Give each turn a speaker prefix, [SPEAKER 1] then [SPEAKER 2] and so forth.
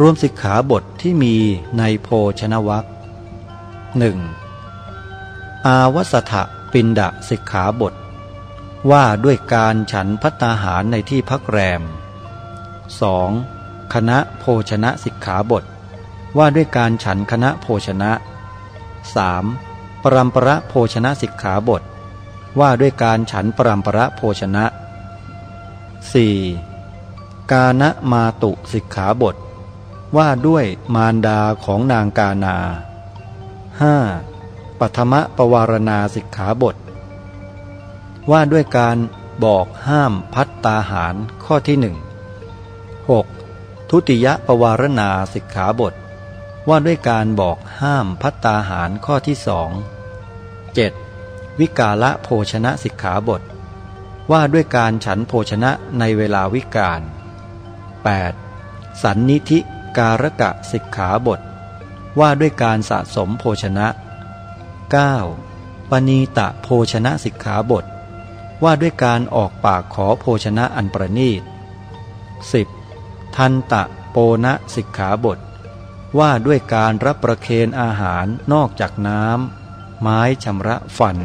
[SPEAKER 1] รวมสิกขาบทที่มีในโภชนวัคหนึ่งอาวสถะปินดะสิกขาบท ว่าด้วยการฉันพัตตาหารในที่พักแรม 2. คณะโภชนะสิกขาบท ว่าด้วยการฉันคณะโภชนะ 3. ปรัมประโภชนะสิกขาบท ว่าด้วยการฉันปรัมประโภชนะ 4. กาณมาตุสิกขาบท ว่าด้วยมารดาของนางกานา 5. ปัทมปวารณาสิกขาบท ว่าด้วยการบอกห้ามพัตตาหารข้อที่หนึ่ง 6. ทุติยปวารณาสิกขาบท ว่าด้วยการบอกห้ามพัตตาหารข้อที่สอง 7. วิกาละโภชนะสิกขาบท ว่าด้วยการฉันโภชนะในเวลาวิกาล 8. สันนิธิ การกะสิกขาบท ว่าด้วยการสะสมโภชนะ 9. ปณีตะโภชนะสิกขาบท ว่าด้วยการออกปากขอโภชนะอันประณีต 10. ทันตะโปนะสิกขาบท ว่าด้วยการรับประเคนอาหารนอกจากน้ำไม้ชำระฟัน